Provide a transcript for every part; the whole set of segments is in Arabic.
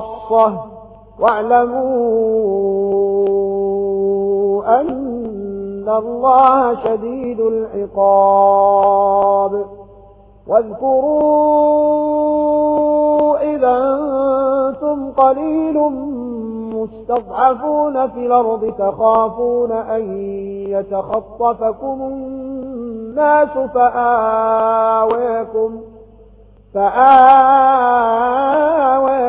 خاصة واعلموا أن الله شديد العقاب. واذكروا إذا أنتم قليل مستضعفون في الأرض تخافون أن يتخطفكم الناس فآويكم فآويكم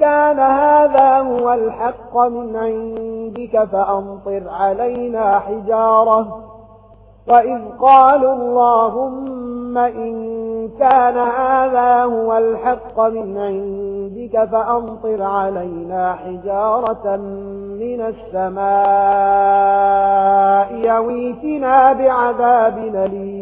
كان هذا هو الحق من عندك فأمطر علينا حجارة. وإذ قالوا اللهم إن كان هذا هو الحق من عندك فأمطر علينا حجارة من السماء يويتنا بعذاب أليم.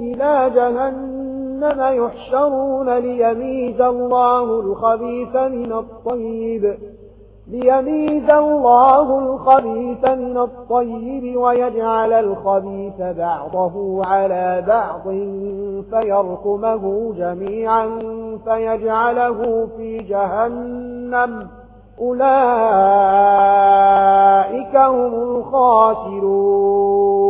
إلى جهنم يحشرون ليميز الله الخبيث من الطيب. ليميز الله الخبيث من الطيب ويجعل الخبيث بعضه على بعض فيركمه جميعا فيجعله في جهنم. أولئك هم الخاسرون.